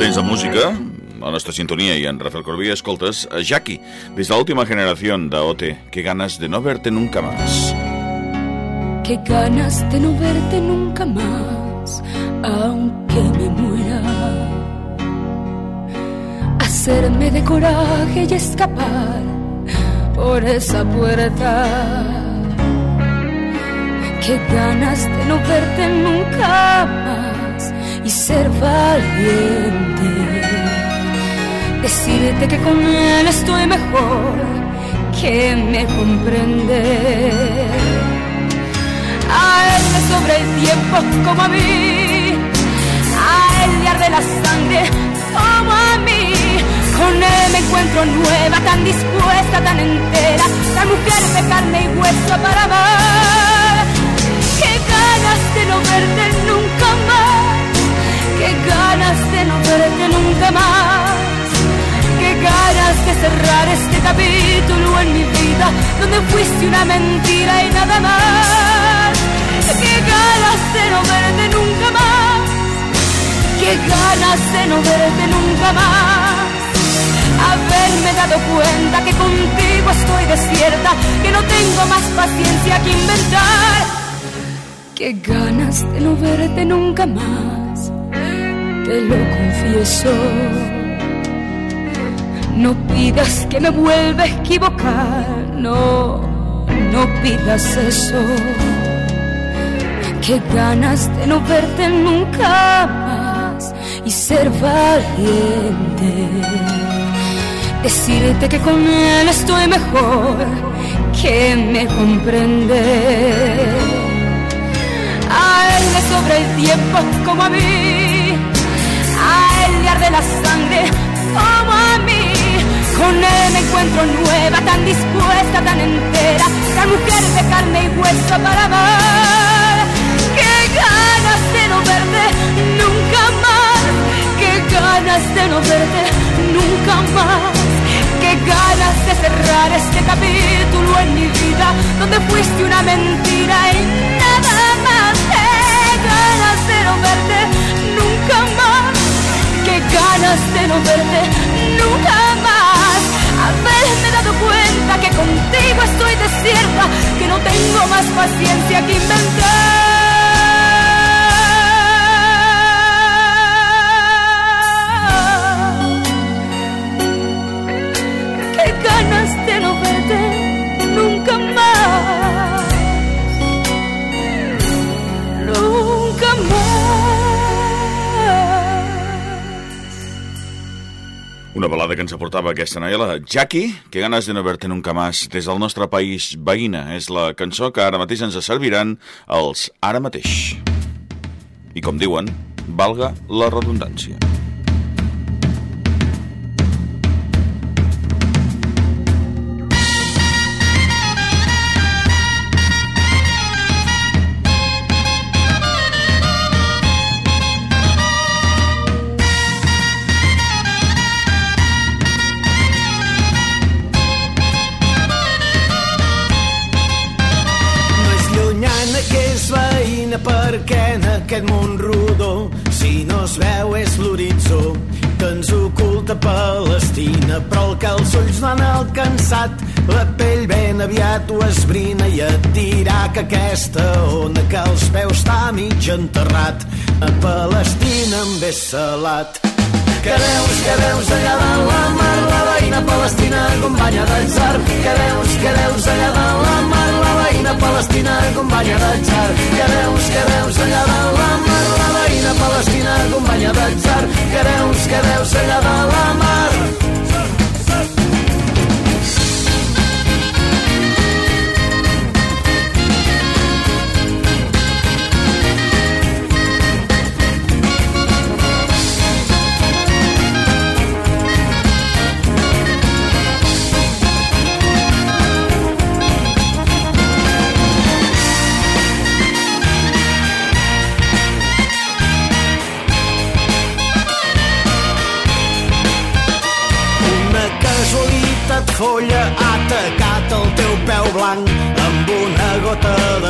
temps de música, la nostra sintonia i en Rafael Corbí, escoltes a Jackie, des de l'última generació d'OT, que ganas de no verte nunca más. Qué ganas de no verte nunca más, aunque me muera. Hacerme de coraje y escapar por esa puerta. Qué ganas de no verte nunca más y ser valiente. Decirte que con él estoy mejor, que me comprende. A él le sobra el tiempo como a mí, a él le arde la sangre como a mí. Con él me encuentro nueva, tan dispuesta, tan entera, la mujer de carne capítulo en mi vida, donde fuiste una mentira y nada más. Qué ganas de no verte nunca más, qué ganas de no verte nunca más haberme dado cuenta que contigo estoy desierta, que no tengo más paciencia que inventar. Qué ganas de no verte nunca más, te lo confieso. No pidas que me vuelva a equivocar, no, no pidas eso. Qué ganas de no verte nunca más y ser valiente decirte que con él estoy mejor, que me comprende. A él le sobra el tiempo como a mí, a él le arde la sangre. Con él me encuentro nueva, tan dispuesta, tan entera, la mujer de carne y hueso para amar. Qué ganas de no verte nunca más, qué ganas de no verte nunca más qué ganas de cerrar este capítulo en mi vida, donde fuiste una mentira y nada más. Qué ganas de no verte nunca más, qué ganas de no verte nunca más. Haberme dado cuenta que contigo estoy desierta, que no tengo más paciencia que inventar. Aportava aquesta noia, la Jackie, que ganes de no verte nunca más, des del nostre país veïna. És la cançó que ara mateix ens serviran els Ara mateix. I com diuen, valga la redundància. Perquè en aquest món rodó si no es veu és l'horitzó que ens oculta Palestina però el que els ulls no han alcançat la pell ben aviat ho esbrina i et dirà que aquesta ona que als peus està mig enterrat a Palestina amb és salat que veus, que veus allà dalt la mar, la veïna palestina companya del tsar. Que veus, que veus allà dalt la mar, la veïna palestina companya del tsar. Que veus, que veus allà dalt la mar, la veïna palestina companya del tsar. Que veus, que veus allà dalt la mar.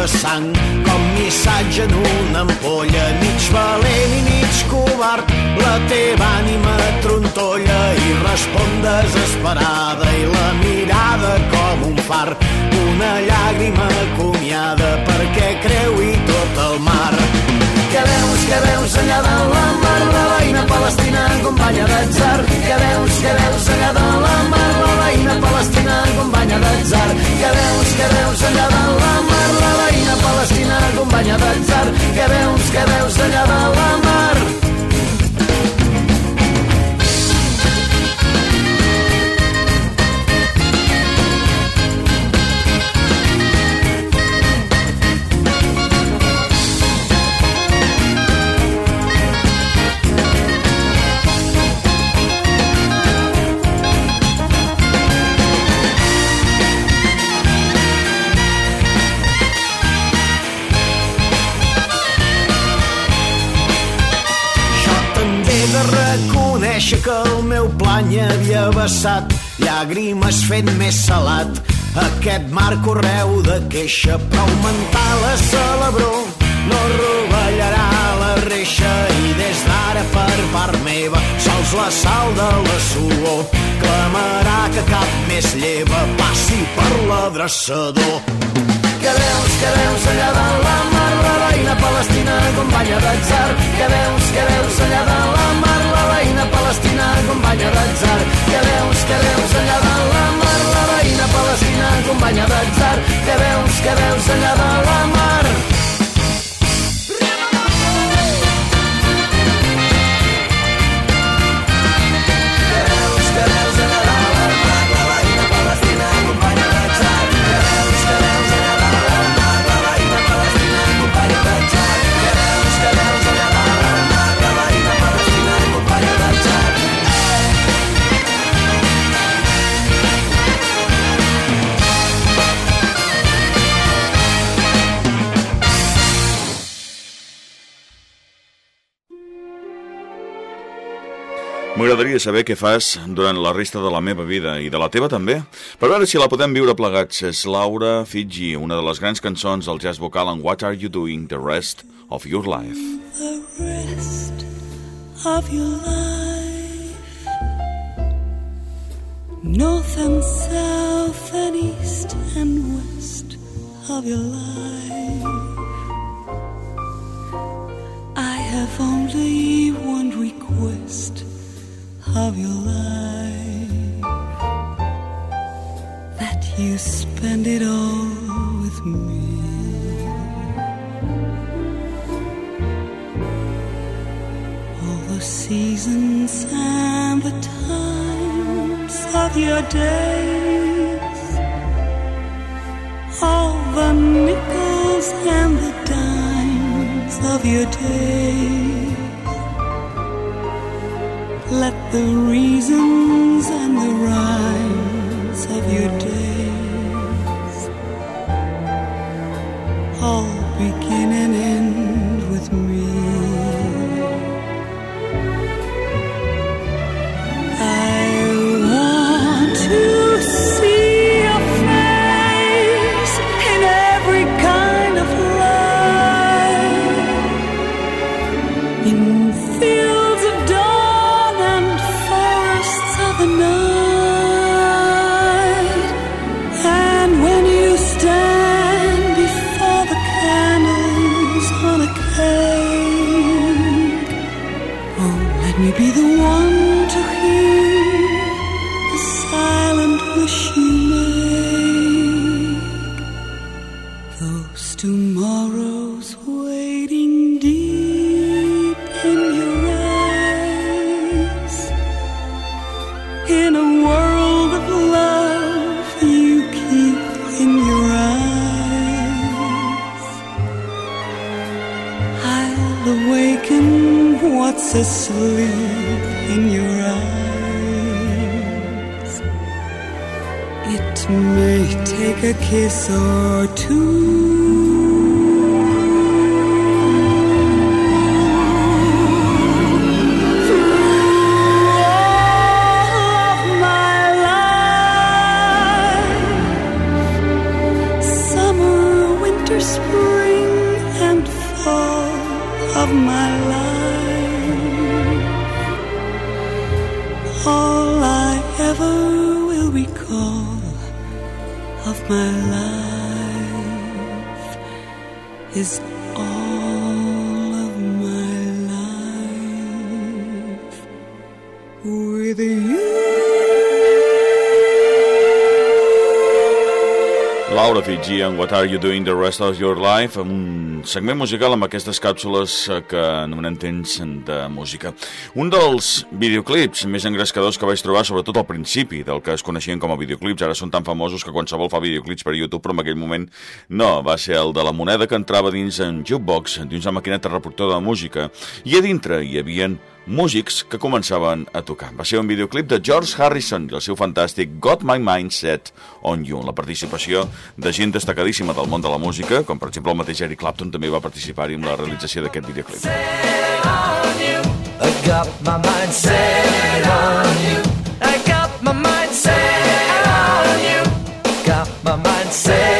De sang com missatge en una ampolla mig valent i mig covard la teva ànima respon desesperada i la mirada com un far. Una llàgrima acomiada perquè creu i tot el mar. Veus, allà dalt la mar, la veïna palestina acompanya d'atzar. Que veus, que veus allà dalt la mar, la veïna palestina acompanya d'atzar. Que veus, que veus allà dalt la mar, la veïna palestina fent més salat. Aquest mar correu de queixa però augmentar la celebró no rovellarà la reixa i des d'ara per part meva sols la sal de la suor clamarà que cap més lleva passi per l'adreçador. Que veus, que veus allà dalt la mar la veïna palestina acompanya d'atzar. Que veus, que veus allà dalt la mar veïna palestina acompanya d'atzar. Que veus, que veus allà dalt la mar, la veïna palestina acompanya d'atzar. Que veus, que veus allà dalt la mar. M'agradaria saber què fas durant la resta de la meva vida i de la teva també. Per veure si la podem viure plegats. És Laura Fiji, una de les grans cançons del jazz vocal en What Are You Doing the Rest of Your Life. The rest of your life North and south and east and west of your life I have only one request of your life that you spend it all with me. All the seasons and the times of your days, all the nickels and the dimes of your days let the reasons and the rhymes of your days of my life. All I ever will recall of my life is Laura Fiji en What Are You Doing the Rest of Your Life amb un segment musical amb aquestes càpsules que anomenem temps de música. Un dels videoclips més engrescadors que vaig trobar, sobretot al principi del que es coneixien com a videoclips, ara són tan famosos que qualsevol fa videoclips per YouTube, però en aquell moment no, va ser el de la moneda que entrava dins en jukebox, dins la maquineta reproductora de música, i a dintre hi havien músics que començaven a tocar. Va ser un videoclip de George Harrison i el seu fantàstic Got My Mind Set on You, la participació de gent destacadíssima del món de la música, com per exemple el mateix Eric Clapton també va participar-hi en la realització d'aquest videoclip. I got my mind set on you. I got my mind set on you. Got my mind set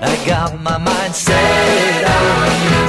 I got my mind set on you.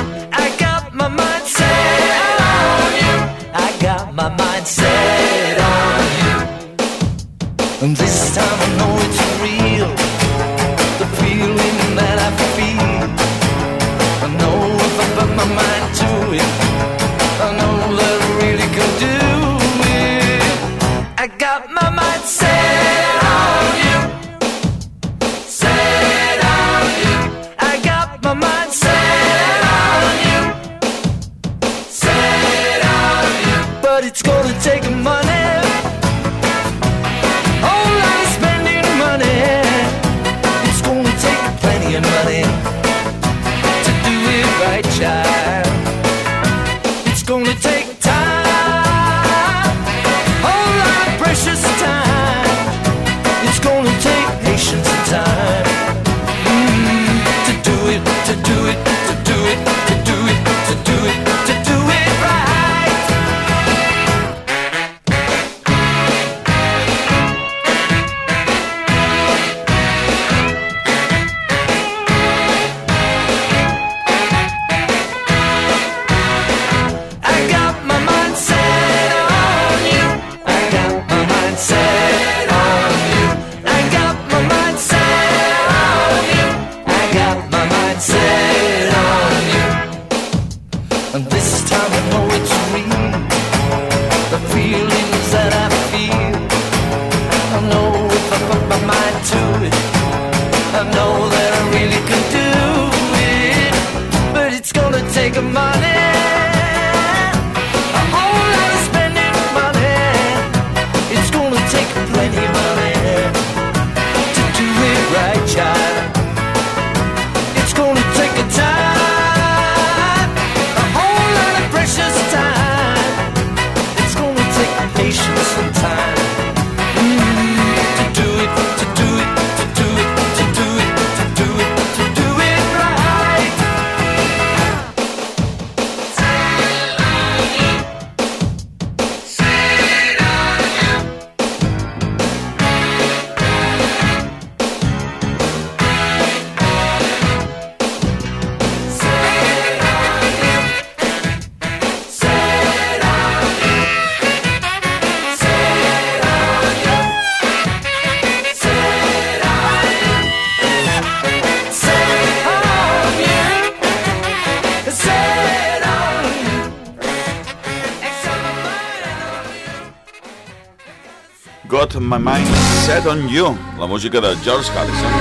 My Mind Set on You, la música de George Harrison.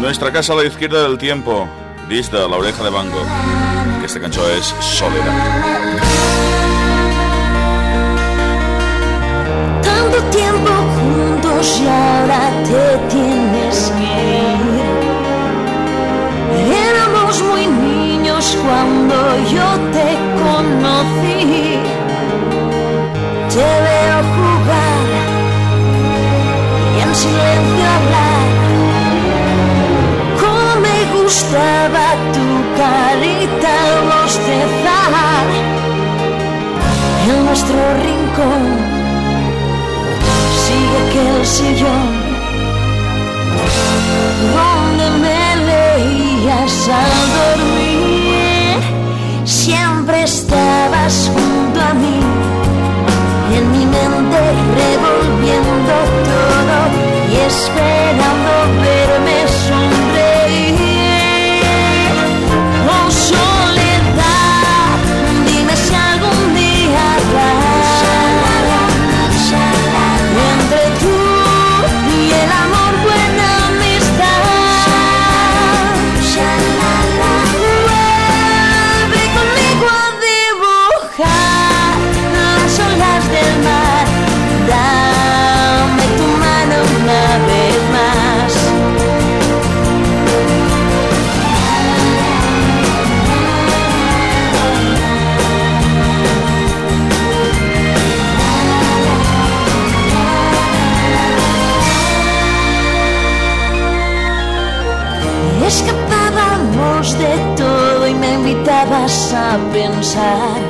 Nuestra casa a la izquierda del tiempo, de La Oreja de Van Gogh. Aquesta cançó és Soledad. Tanto tiempo juntos y ahora te tienes que ir. Éramos muy niños cuando yo te conocí. Te veo silencio hablar. Como me gustaba tu carita al bostezar en nuestro rincón. Sigue aquel sillón. a pensar,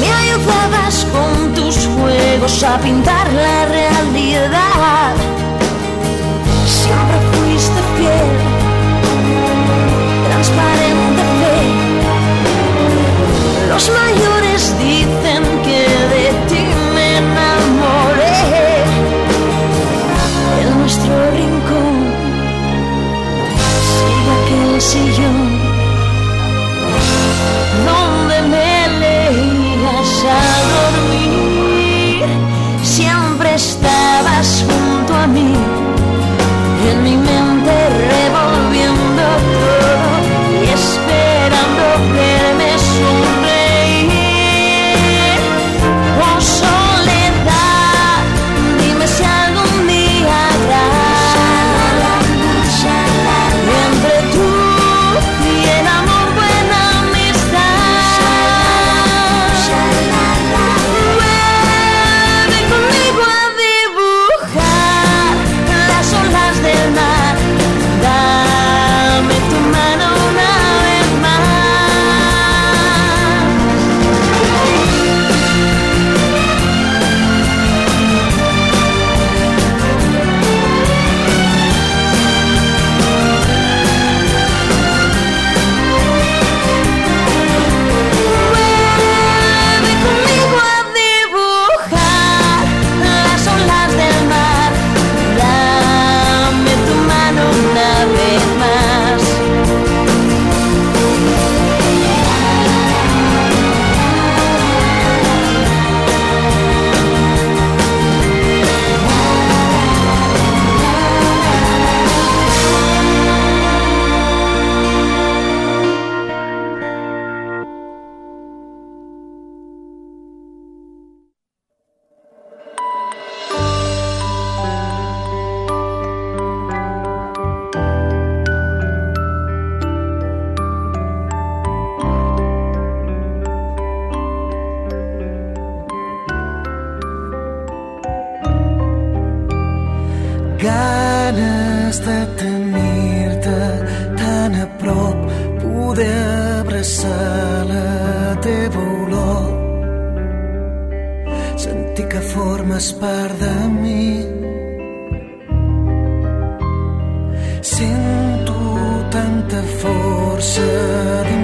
me ayudabas con tus juegos a pintar la realidad. Siempre fuiste fiel, transparente fe. Los mayores dicen que de ti me enamoré. En nuestro rincón sigue aquel sillón. i que formes part de mi. Sento tanta força dins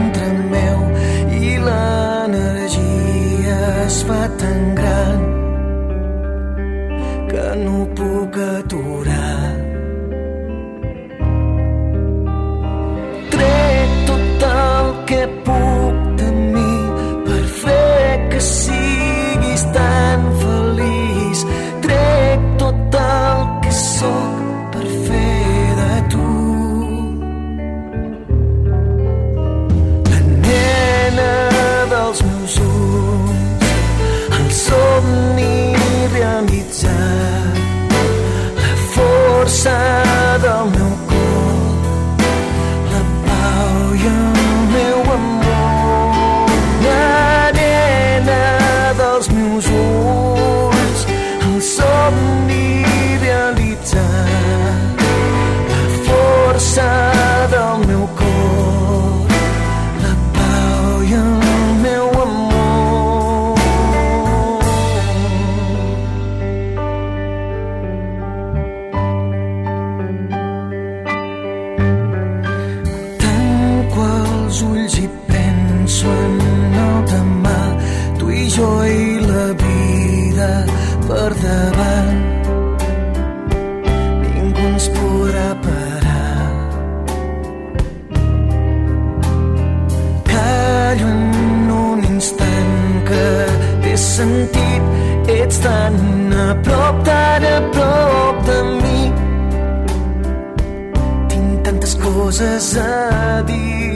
sentit, ets tan a prop, tan a prop de mi. Tinc tantes coses a dir.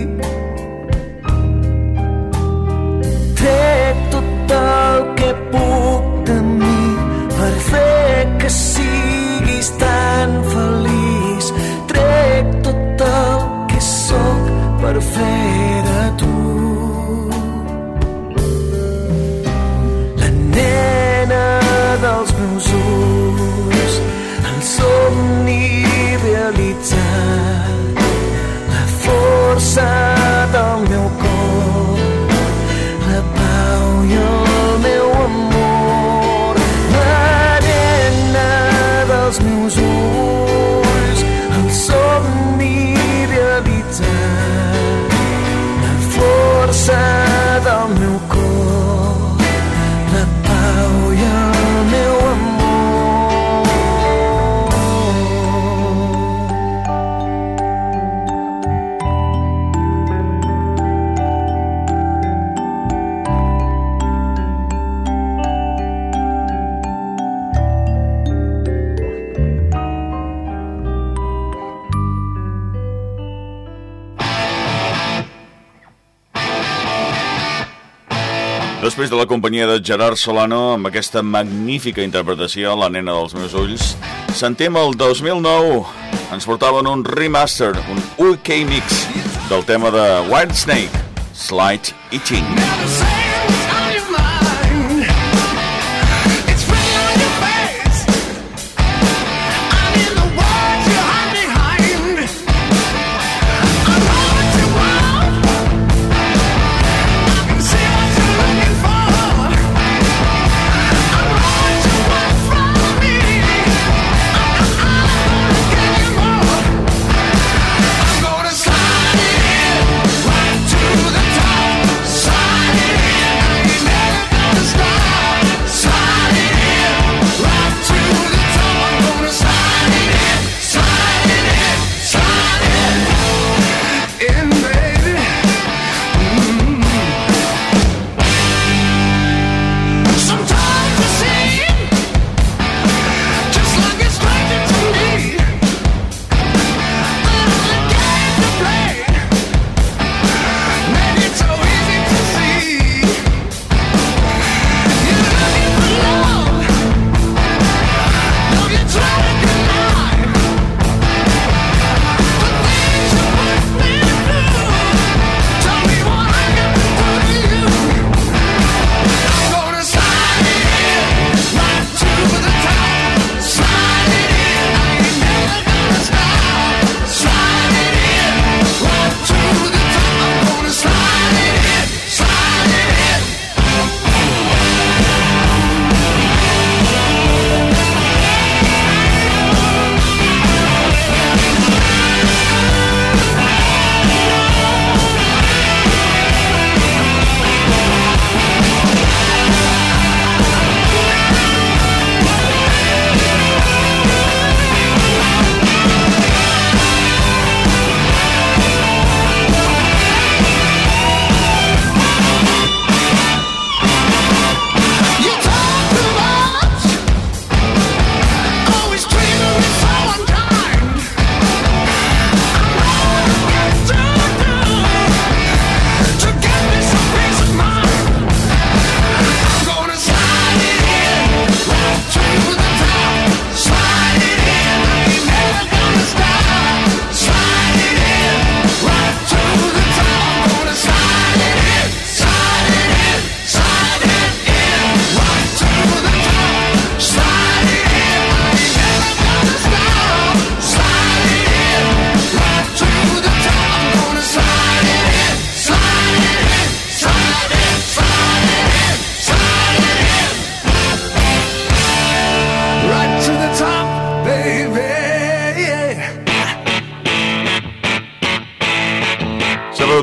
outside. Després de la companyia de Gerard Solano, amb aquesta magnífica interpretació, La nena dels meus ulls, sentim el 2009. Ens portaven un remaster, un UK mix del tema de Whitesnake, Slight Itching. Slide it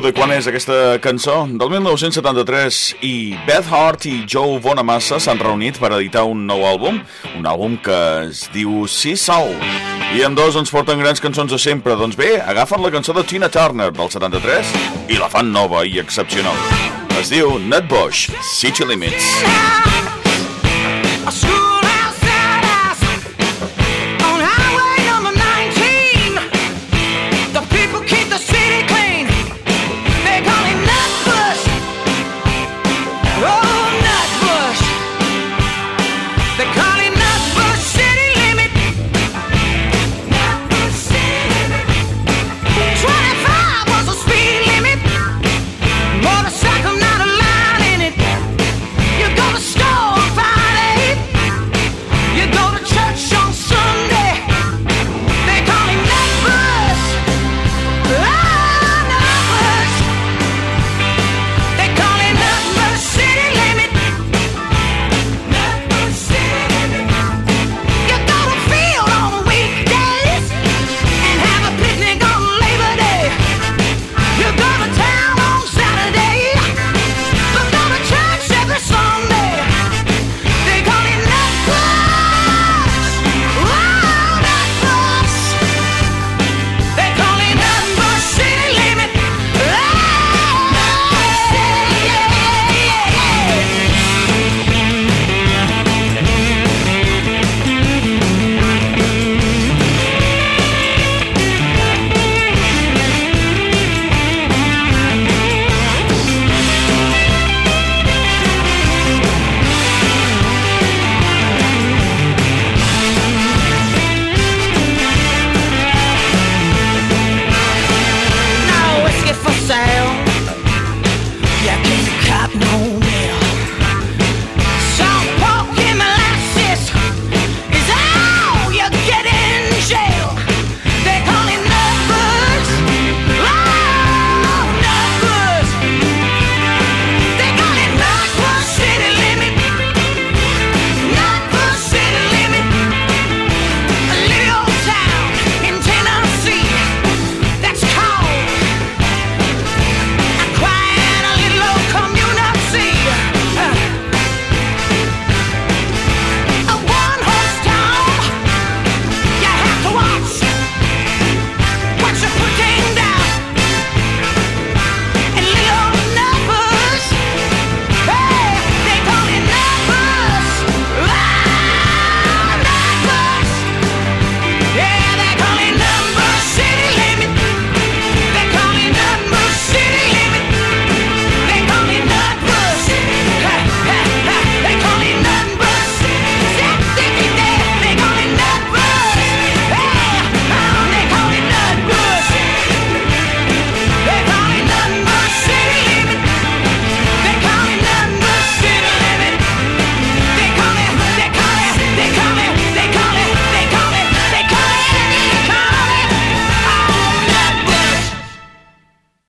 de quan és aquesta cançó? Del 1973 i Beth Hart i Joe Bonamassa s'han reunit per editar un nou àlbum, un àlbum que es diu Soul. I amb dos ens porten grans cançons de sempre. Doncs bé, agafen la cançó de Tina Turner del 73 i la fan nova i excepcional. Es diu Nutbush, City Limits.